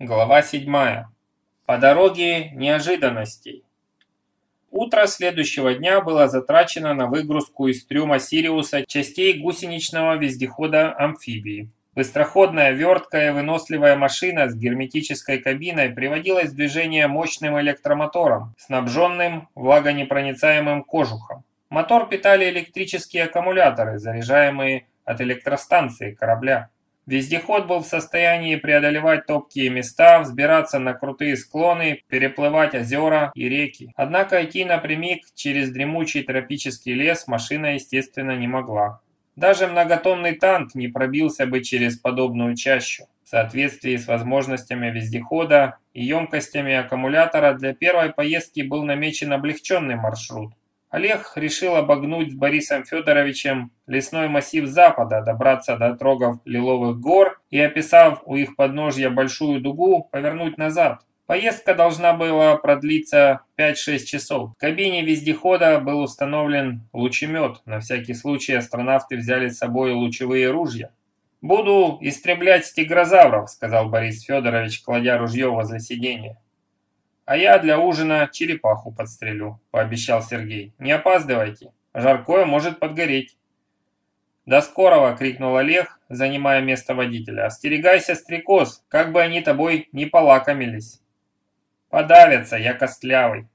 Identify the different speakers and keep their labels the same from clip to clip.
Speaker 1: Глава 7. По дороге неожиданностей. Утро следующего дня было затрачено на выгрузку из трюма «Сириуса» частей гусеничного вездехода «Амфибии». Быстроходная, верткая, выносливая машина с герметической кабиной приводилась в движение мощным электромотором, снабженным влагонепроницаемым кожухом. Мотор питали электрические аккумуляторы, заряжаемые от электростанции корабля. Вездеход был в состоянии преодолевать топкие места, взбираться на крутые склоны, переплывать озера и реки. Однако идти напрямик через дремучий тропический лес машина, естественно, не могла. Даже многотонный танк не пробился бы через подобную чащу. В соответствии с возможностями вездехода и емкостями аккумулятора для первой поездки был намечен облегченный маршрут. Олег решил обогнуть с Борисом Федоровичем лесной массив запада, добраться до трогов Лиловых гор и, описав у их подножья большую дугу, повернуть назад. Поездка должна была продлиться 5-6 часов. В кабине вездехода был установлен лучемет. На всякий случай астронавты взяли с собой лучевые ружья. «Буду истреблять стегрозавров», — сказал Борис Федорович, кладя ружье возле сиденья. «А я для ужина черепаху подстрелю», – пообещал Сергей. «Не опаздывайте, жаркое может подгореть». «До скорого!» – крикнул Олег, занимая место водителя. «Остерегайся, стрекоз, как бы они тобой не полакомились!» «Подавятся, я костлявый!»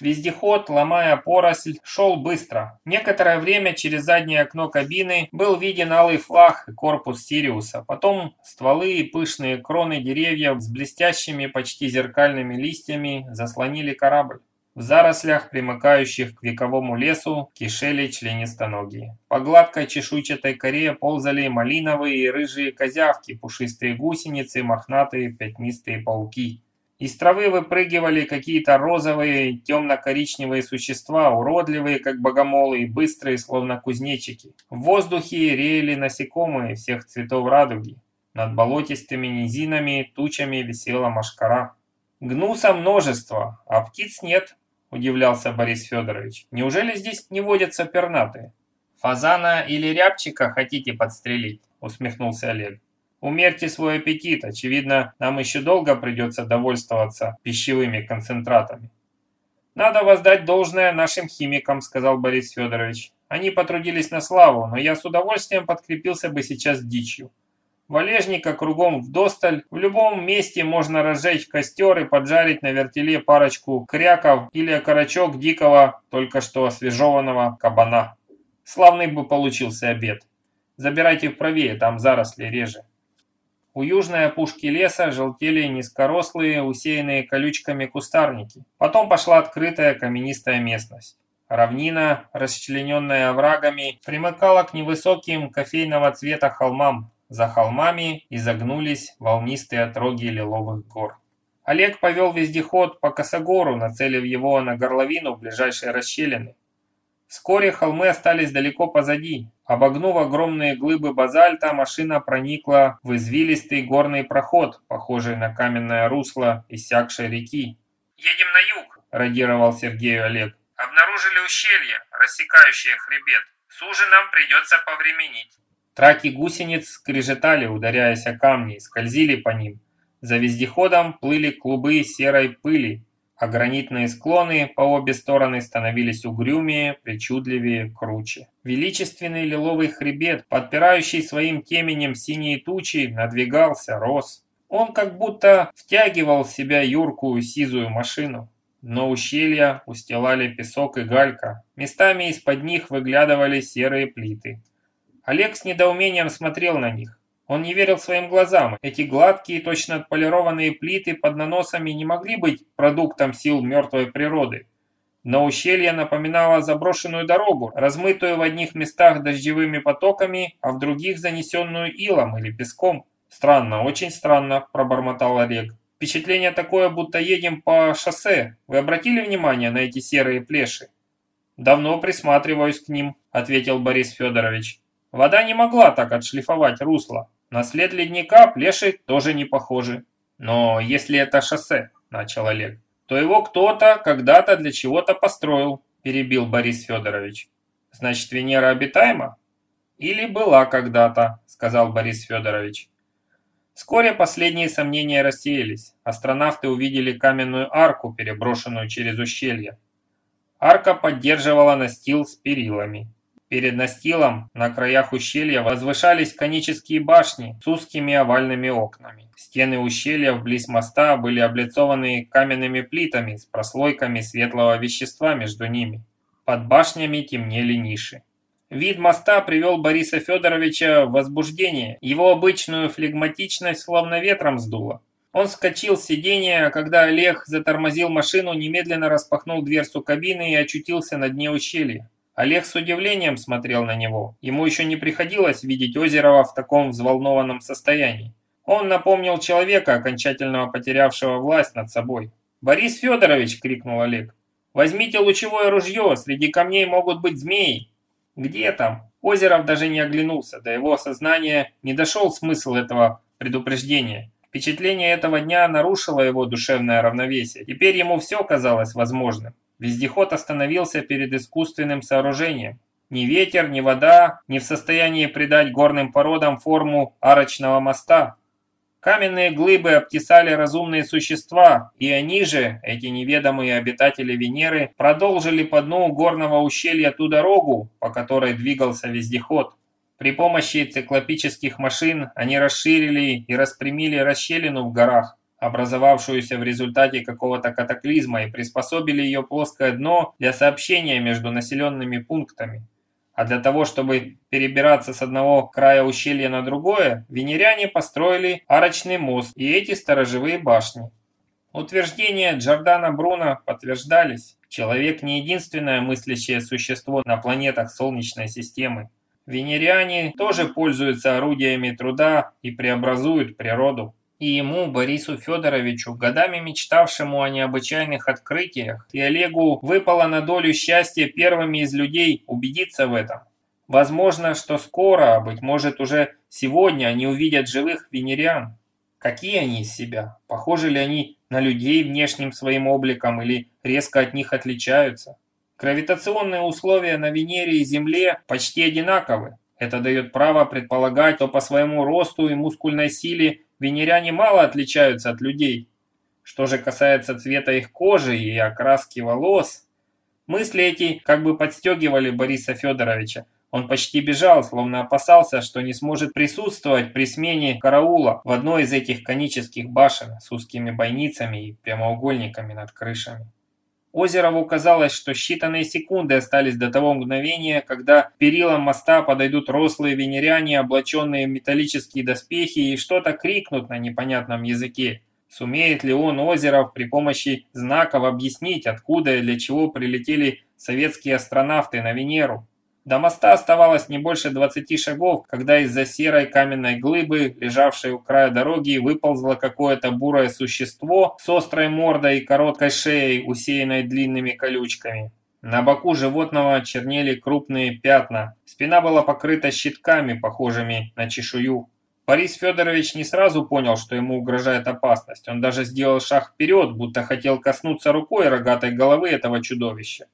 Speaker 1: Вездеход, ломая поросль, шел быстро. Некоторое время через заднее окно кабины был виден алый флаг и корпус Сириуса. Потом стволы и пышные кроны деревьев с блестящими почти зеркальными листьями заслонили корабль. В зарослях, примыкающих к вековому лесу, кишели членистоногие. По гладкой чешуйчатой коре ползали малиновые и рыжие козявки, пушистые гусеницы, мохнатые пятнистые пауки. Из травы выпрыгивали какие-то розовые, темно-коричневые существа, уродливые, как богомолы, и быстрые, словно кузнечики. В воздухе реяли насекомые всех цветов радуги. Над болотистыми низинами тучами висела машкара. «Гнуса множество, а птиц нет», – удивлялся Борис Федорович. «Неужели здесь не водятся пернатые?» «Фазана или рябчика хотите подстрелить?» – усмехнулся Олег. Умерьте свой аппетит, очевидно, нам еще долго придется довольствоваться пищевыми концентратами. «Надо воздать должное нашим химикам», – сказал Борис Федорович. «Они потрудились на славу, но я с удовольствием подкрепился бы сейчас дичью. Валежника кругом вдосталь, в любом месте можно разжечь костер и поджарить на вертеле парочку кряков или окорочок дикого, только что освежеванного кабана. Славный бы получился обед. Забирайте вправее, там заросли реже. У южной опушки леса желтели низкорослые, усеянные колючками кустарники. Потом пошла открытая каменистая местность. Равнина, расчлененная оврагами, примыкала к невысоким кофейного цвета холмам. За холмами изогнулись волнистые отроги лиловых гор. Олег повел вездеход по косогору, нацелив его на горловину ближайшей расщелины. Вскоре холмы остались далеко позади. Обогнув огромные глыбы базальта, машина проникла в извилистый горный проход, похожий на каменное русло иссякшей реки. «Едем на юг», – радировал Сергею Олег. «Обнаружили ущелье, рассекающее хребет. С ужином придется повременить». Траки гусениц скрежетали, ударяясь о камни, скользили по ним. За вездеходом плыли клубы серой пыли, а гранитные склоны по обе стороны становились угрюмее, причудливее, круче. Величественный лиловый хребет, подпирающий своим теменем синие тучи, надвигался, рос. Он как будто втягивал в себя юркую сизую машину. Дно ущелья устилали песок и галька. Местами из-под них выглядывали серые плиты. Олег с недоумением смотрел на них. Он не верил своим глазам. Эти гладкие, точно отполированные плиты под наносами не могли быть продуктом сил мертвой природы. Но ущелье напоминало заброшенную дорогу, размытую в одних местах дождевыми потоками, а в других занесенную илом или песком. «Странно, очень странно», – пробормотал Олег. «Впечатление такое, будто едем по шоссе. Вы обратили внимание на эти серые плеши?» «Давно присматриваюсь к ним», – ответил Борис Федорович. «Вода не могла так отшлифовать русло. На след ледника плеши тоже не похожи. Но если это шоссе, начал Олег, то его кто-то когда-то для чего-то построил, перебил Борис Федорович. Значит, Венера обитаема? Или была когда-то, сказал Борис Федорович. Вскоре последние сомнения рассеялись. Астронавты увидели каменную арку, переброшенную через ущелье. Арка поддерживала настил с перилами. Перед настилом на краях ущелья возвышались конические башни с узкими овальными окнами. Стены ущелья вблизи моста были облицованы каменными плитами с прослойками светлого вещества между ними. Под башнями темнели ниши. Вид моста привел Бориса Федоровича в возбуждение. Его обычную флегматичность словно ветром сдуло. Он вскочил с сиденья, когда Олег затормозил машину, немедленно распахнул дверцу кабины и очутился на дне ущелья. Олег с удивлением смотрел на него. Ему еще не приходилось видеть Озерова в таком взволнованном состоянии. Он напомнил человека, окончательно потерявшего власть над собой. «Борис Федорович!» – крикнул Олег. «Возьмите лучевое ружье, среди камней могут быть змеи!» Где там? Озеров даже не оглянулся, до его сознания не дошел смысл этого предупреждения. Впечатление этого дня нарушило его душевное равновесие. Теперь ему все казалось возможным. Вездеход остановился перед искусственным сооружением. Ни ветер, ни вода не в состоянии придать горным породам форму арочного моста. Каменные глыбы обтесали разумные существа, и они же, эти неведомые обитатели Венеры, продолжили по дну горного ущелья ту дорогу, по которой двигался вездеход. При помощи циклопических машин они расширили и распрямили расщелину в горах, образовавшуюся в результате какого-то катаклизма, и приспособили ее плоское дно для сообщения между населенными пунктами. А для того, чтобы перебираться с одного края ущелья на другое, венеряне построили арочный мост и эти сторожевые башни. Утверждения Джордана Бруно подтверждались. Человек не единственное мыслящее существо на планетах Солнечной системы. Венериане тоже пользуются орудиями труда и преобразуют природу. И ему, Борису Федоровичу, годами мечтавшему о необычайных открытиях, и Олегу выпало на долю счастья первыми из людей убедиться в этом. Возможно, что скоро, а быть может уже сегодня, они увидят живых венериан. Какие они из себя? Похожи ли они на людей внешним своим обликом или резко от них отличаются? Гравитационные условия на Венере и Земле почти одинаковы. Это дает право предполагать, что по своему росту и мускульной силе венеряне мало отличаются от людей. Что же касается цвета их кожи и окраски волос, мысли эти как бы подстегивали Бориса Федоровича. Он почти бежал, словно опасался, что не сможет присутствовать при смене караула в одной из этих конических башен с узкими бойницами и прямоугольниками над крышами. Озерову казалось, что считанные секунды остались до того мгновения, когда перилам моста подойдут рослые венеряне, облаченные в металлические доспехи, и что-то крикнут на непонятном языке. Сумеет ли он, Озеров, при помощи знаков объяснить, откуда и для чего прилетели советские астронавты на Венеру? До моста оставалось не больше 20 шагов, когда из-за серой каменной глыбы, лежавшей у края дороги, выползло какое-то бурое существо с острой мордой и короткой шеей, усеянной длинными колючками. На боку животного чернели крупные пятна. Спина была покрыта щитками, похожими на чешую. Борис Федорович не сразу понял, что ему угрожает опасность. Он даже сделал шаг вперед, будто хотел коснуться рукой рогатой головы этого чудовища.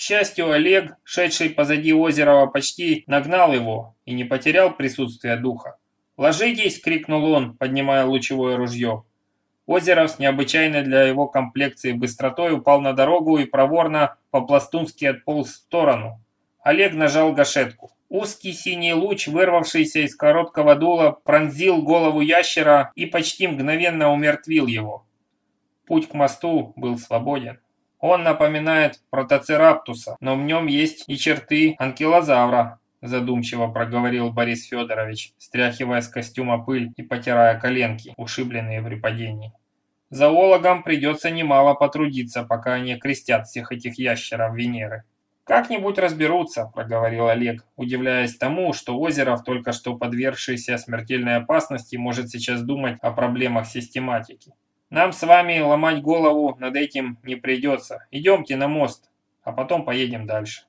Speaker 1: К счастью, Олег, шедший позади Озерова, почти нагнал его и не потерял присутствие духа. «Ложитесь!» – крикнул он, поднимая лучевое ружье. Озеров с необычайной для его комплекции быстротой упал на дорогу и проворно по-пластунски отполз в сторону. Олег нажал гашетку. Узкий синий луч, вырвавшийся из короткого дула, пронзил голову ящера и почти мгновенно умертвил его. Путь к мосту был свободен. Он напоминает протоцераптуса, но в нем есть и черты анкилозавра, задумчиво проговорил Борис Федорович, стряхивая с костюма пыль и потирая коленки, ушибленные при падении. Зоологам придется немало потрудиться, пока они крестят всех этих ящеров Венеры. «Как-нибудь разберутся», – проговорил Олег, удивляясь тому, что Озеров, только что подвергшийся смертельной опасности, может сейчас думать о проблемах систематики. Нам с вами ломать голову над этим не придется. Идемте на мост, а потом поедем дальше.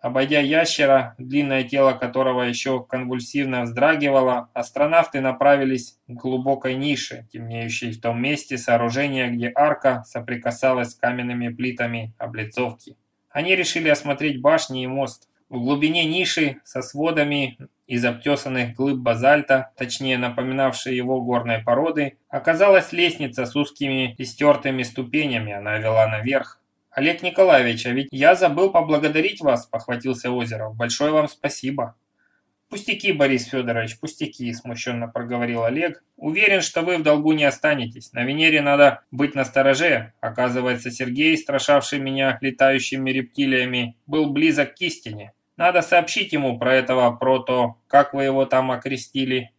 Speaker 1: Обойдя ящера, длинное тело которого еще конвульсивно вздрагивало, астронавты направились к глубокой нише, темнеющей в том месте сооружения, где арка соприкасалась с каменными плитами облицовки. Они решили осмотреть башни и мост. В глубине ниши со сводами из обтесанных глыб базальта, точнее напоминавшей его горной породы, оказалась лестница с узкими и стертыми ступенями, она вела наверх. «Олег Николаевич, а ведь я забыл поблагодарить вас», – похватился Озеров. «Большое вам спасибо». «Пустяки, Борис Федорович, пустяки», – смущенно проговорил Олег. «Уверен, что вы в долгу не останетесь. На Венере надо быть настороже. Оказывается, Сергей, страшавший меня летающими рептилиями, был близок к истине. Надо сообщить ему про этого прото... Как вы его там окрестили?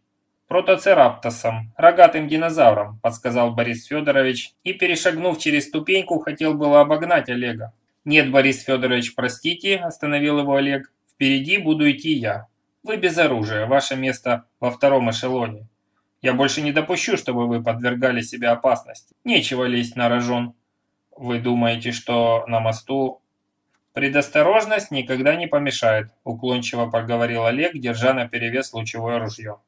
Speaker 1: Протоцераптосом, рогатым динозавром, подсказал Борис Федорович и, перешагнув через ступеньку, хотел было обогнать Олега. Нет, Борис Федорович, простите, остановил его Олег. Впереди буду идти я. Вы без оружия, ваше место во втором эшелоне. Я больше не допущу, чтобы вы подвергали себя опасности. Нечего лезть на рожон. Вы думаете, что на мосту «Предосторожность никогда не помешает», – уклончиво проговорил Олег, держа на перевес лучевое ружье.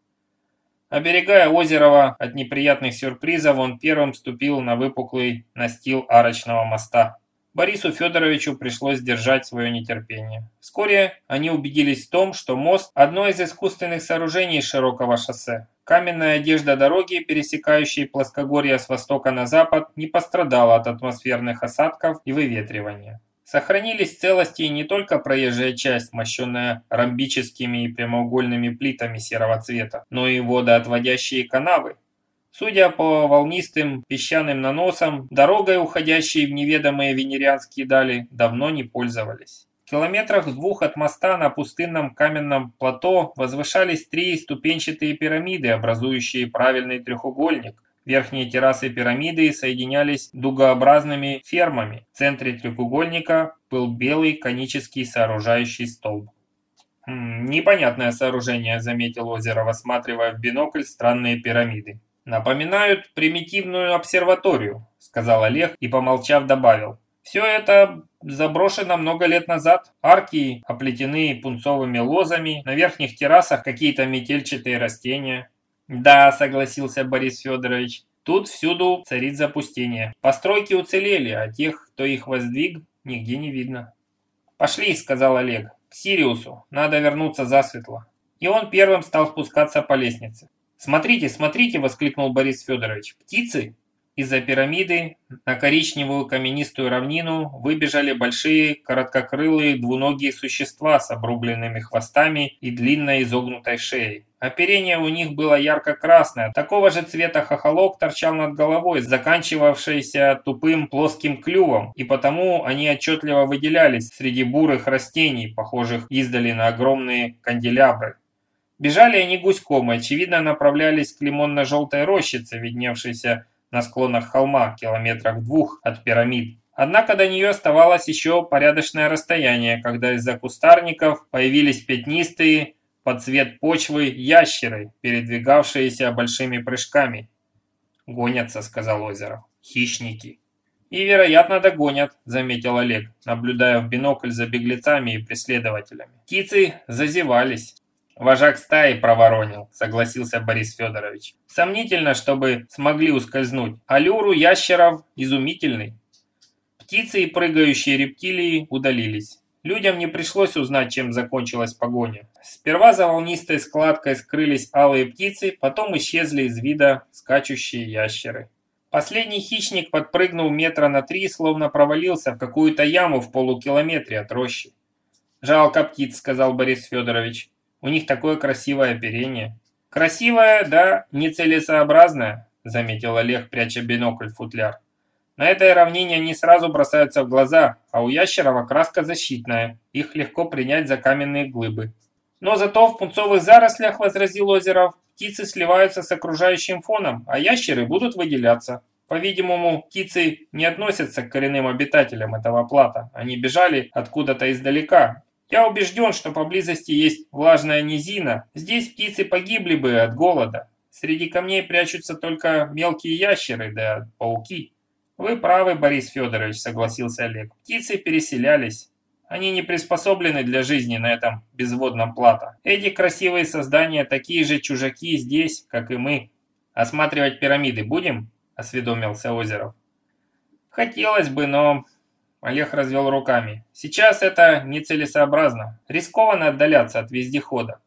Speaker 1: Оберегая Озерова от неприятных сюрпризов, он первым ступил на выпуклый настил арочного моста. Борису Федоровичу пришлось держать свое нетерпение. Вскоре они убедились в том, что мост – одно из искусственных сооружений широкого шоссе. Каменная одежда дороги, пересекающей плоскогорье с востока на запад, не пострадала от атмосферных осадков и выветривания. Сохранились в целости не только проезжая часть, мощенная ромбическими и прямоугольными плитами серого цвета, но и водоотводящие канавы. Судя по волнистым песчаным наносам, дорогой, уходящей в неведомые венерианские дали, давно не пользовались. В километрах двух от моста на пустынном каменном плато возвышались три ступенчатые пирамиды, образующие правильный треугольник, Верхние террасы пирамиды соединялись дугообразными фермами. В центре треугольника был белый конический сооружающий столб. «Хм, «Непонятное сооружение», — заметил Озеров, осматривая в бинокль странные пирамиды. «Напоминают примитивную обсерваторию», — сказал Олег и, помолчав, добавил. «Все это заброшено много лет назад. Арки оплетены пунцовыми лозами, на верхних террасах какие-то метельчатые растения. Да, согласился Борис Федорович. Тут всюду царит запустение. Постройки уцелели, а тех, кто их воздвиг, нигде не видно. «Пошли», — сказал Олег, — «к Сириусу. Надо вернуться засветло». И он первым стал спускаться по лестнице. «Смотрите, смотрите!» — воскликнул Борис Федорович. «Птицы!» Из-за пирамиды на коричневую каменистую равнину выбежали большие короткокрылые двуногие существа с обрубленными хвостами и длинной изогнутой шеей. Оперение у них было ярко-красное, такого же цвета хохолок торчал над головой, заканчивавшийся тупым плоским клювом, и потому они отчетливо выделялись среди бурых растений, похожих издали на огромные канделябры. Бежали они гуськом и, очевидно, направлялись к лимонно-желтой рощице, видневшейся на склонах холма, километрах двух от пирамид. Однако до нее оставалось еще порядочное расстояние, когда из-за кустарников появились пятнистые, под цвет почвы, ящеры, передвигавшиеся большими прыжками. «Гонятся», — сказал Озеров. «Хищники». «И, вероятно, догонят», — заметил Олег, наблюдая в бинокль за беглецами и преследователями. Птицы зазевались. «Вожак стаи проворонил», — согласился Борис Федорович. «Сомнительно, чтобы смогли ускользнуть. Алюру ящеров изумительный». Птицы и прыгающие рептилии удалились. Людям не пришлось узнать, чем закончилась погоня. Сперва за волнистой складкой скрылись алые птицы, потом исчезли из вида скачущие ящеры. Последний хищник подпрыгнул метра на три, словно провалился в какую-то яму в полукилометре от рощи. «Жалко птиц», — сказал Борис Федорович. У них такое красивое оперение. Красивое, да, нецелесообразное, заметил Олег, пряча бинокль в футляр. На этой равнине они сразу бросаются в глаза, а у ящеров окраска защитная, их легко принять за каменные глыбы. Но зато в пунцовых зарослях, возразил Озеров, птицы сливаются с окружающим фоном, а ящеры будут выделяться. По-видимому, птицы не относятся к коренным обитателям этого плата. Они бежали откуда-то издалека я убежден, что поблизости есть влажная низина. Здесь птицы погибли бы от голода. Среди камней прячутся только мелкие ящеры да пауки. Вы правы, Борис Федорович, согласился Олег. Птицы переселялись. Они не приспособлены для жизни на этом безводном плато. Эти красивые создания такие же чужаки здесь, как и мы. Осматривать пирамиды будем? Осведомился Озеров. Хотелось бы, но Олег развел руками. Сейчас это нецелесообразно. Рискованно отдаляться от вездехода.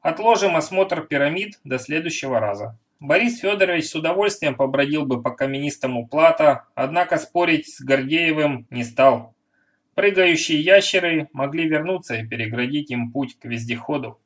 Speaker 1: Отложим осмотр пирамид до следующего раза. Борис Федорович с удовольствием побродил бы по каменистому плато, однако спорить с Гордеевым не стал. Прыгающие ящеры могли вернуться и переградить им путь к вездеходу.